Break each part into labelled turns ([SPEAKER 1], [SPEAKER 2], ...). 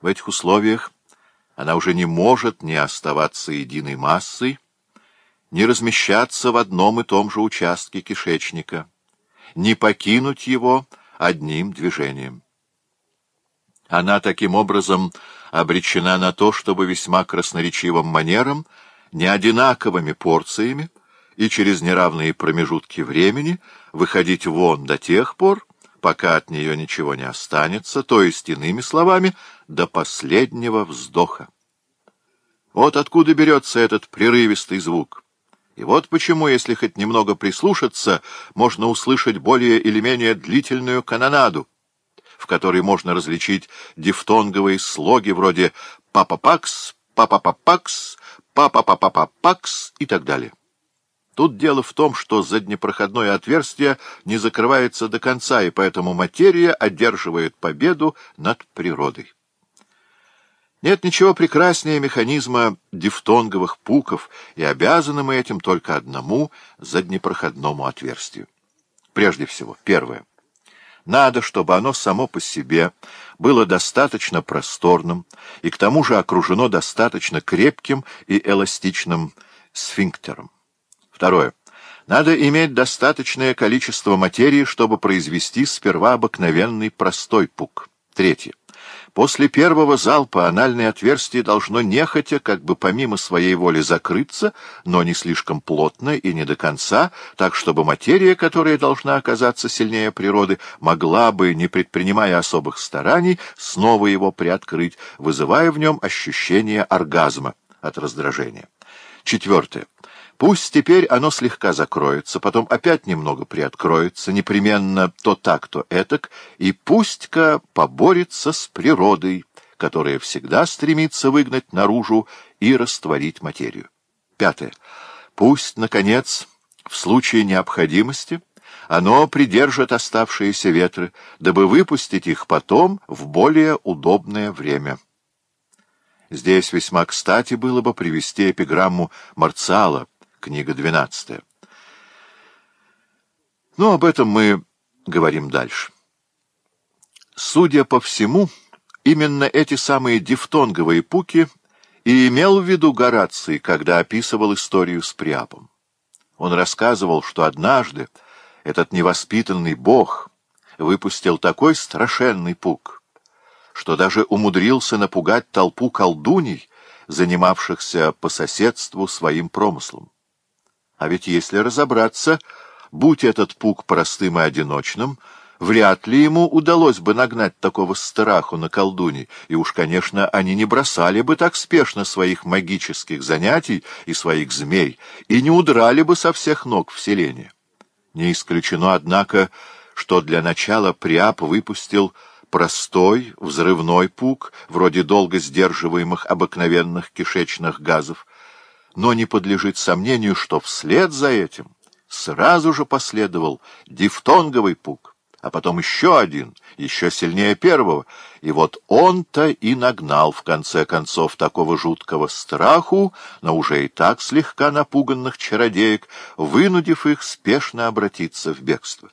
[SPEAKER 1] В этих условиях она уже не может не оставаться единой массой, не размещаться в одном и том же участке кишечника, не покинуть его одним движением. Она таким образом обречена на то, чтобы весьма красноречивым манером, неодинаковыми порциями и через неравные промежутки времени выходить вон до тех пор, пока от нее ничего не останется, то есть, иными словами, до последнего вздоха. Вот откуда берется этот прерывистый звук. И вот почему, если хоть немного прислушаться, можно услышать более или менее длительную канонаду, в которой можно различить дифтонговые слоги вроде «папа-пакс», «папа-папакс», «папа-папа-пакс» и так далее. Тут дело в том, что заднепроходное отверстие не закрывается до конца, и поэтому материя одерживает победу над природой. Нет ничего прекраснее механизма дифтонговых пуков, и обязаны мы этим только одному заднепроходному отверстию. Прежде всего, первое. Надо, чтобы оно само по себе было достаточно просторным и к тому же окружено достаточно крепким и эластичным сфинктером. Второе. Надо иметь достаточное количество материи, чтобы произвести сперва обыкновенный простой пук. Третье. После первого залпа анальное отверстие должно нехотя, как бы помимо своей воли, закрыться, но не слишком плотно и не до конца, так чтобы материя, которая должна оказаться сильнее природы, могла бы, не предпринимая особых стараний, снова его приоткрыть, вызывая в нем ощущение оргазма от раздражения. Четвертое. Пусть теперь оно слегка закроется, потом опять немного приоткроется, непременно то так, то этак, и пусть-ка поборется с природой, которая всегда стремится выгнать наружу и растворить материю. Пятое. Пусть, наконец, в случае необходимости оно придержит оставшиеся ветры, дабы выпустить их потом в более удобное время. Здесь весьма кстати было бы привести эпиграмму Марцала. Книга 12. Но об этом мы говорим дальше. Судя по всему, именно эти самые дифтонговые пуки и имел в виду Гораций, когда описывал историю с Приапом. Он рассказывал, что однажды этот невоспитанный бог выпустил такой страшенный пук, что даже умудрился напугать толпу колдуний, занимавшихся по соседству своим промыслом. А ведь если разобраться, будь этот пук простым и одиночным, вряд ли ему удалось бы нагнать такого страху на колдуне, и уж, конечно, они не бросали бы так спешно своих магических занятий и своих змей, и не удрали бы со всех ног в селение. Не исключено, однако, что для начала Приап выпустил простой взрывной пук, вроде долго сдерживаемых обыкновенных кишечных газов, но не подлежит сомнению, что вслед за этим сразу же последовал дифтонговый пук, а потом еще один, еще сильнее первого, и вот он-то и нагнал, в конце концов, такого жуткого страху, на уже и так слегка напуганных чародеек, вынудив их спешно обратиться в бегство.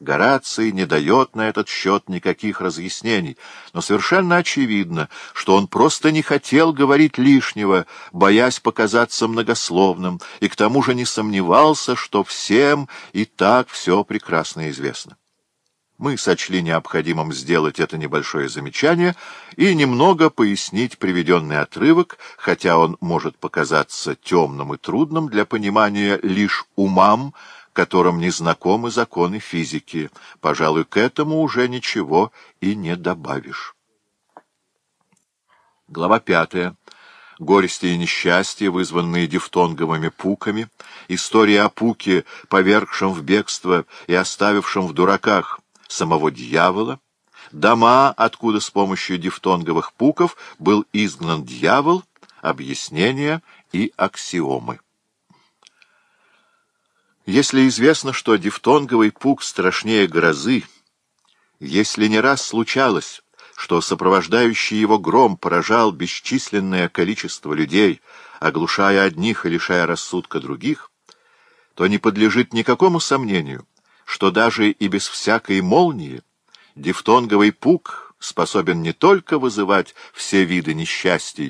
[SPEAKER 1] Гораций не дает на этот счет никаких разъяснений, но совершенно очевидно, что он просто не хотел говорить лишнего, боясь показаться многословным, и к тому же не сомневался, что всем и так все прекрасно известно. Мы сочли необходимым сделать это небольшое замечание и немного пояснить приведенный отрывок, хотя он может показаться темным и трудным для понимания лишь умам, которым не знакомы законы физики. Пожалуй, к этому уже ничего и не добавишь. Глава пятая. Горести и несчастья, вызванные дифтонговыми пуками, история о пуке, повергшем в бегство и оставившем в дураках самого дьявола, дома, откуда с помощью дифтонговых пуков был изгнан дьявол, объяснения и аксиомы. Если известно, что дифтонговый пук страшнее грозы, если не раз случалось, что сопровождающий его гром поражал бесчисленное количество людей, оглушая одних и лишая рассудка других, то не подлежит никакому сомнению, что даже и без всякой молнии дифтонговый пук способен не только вызывать все виды несчастий,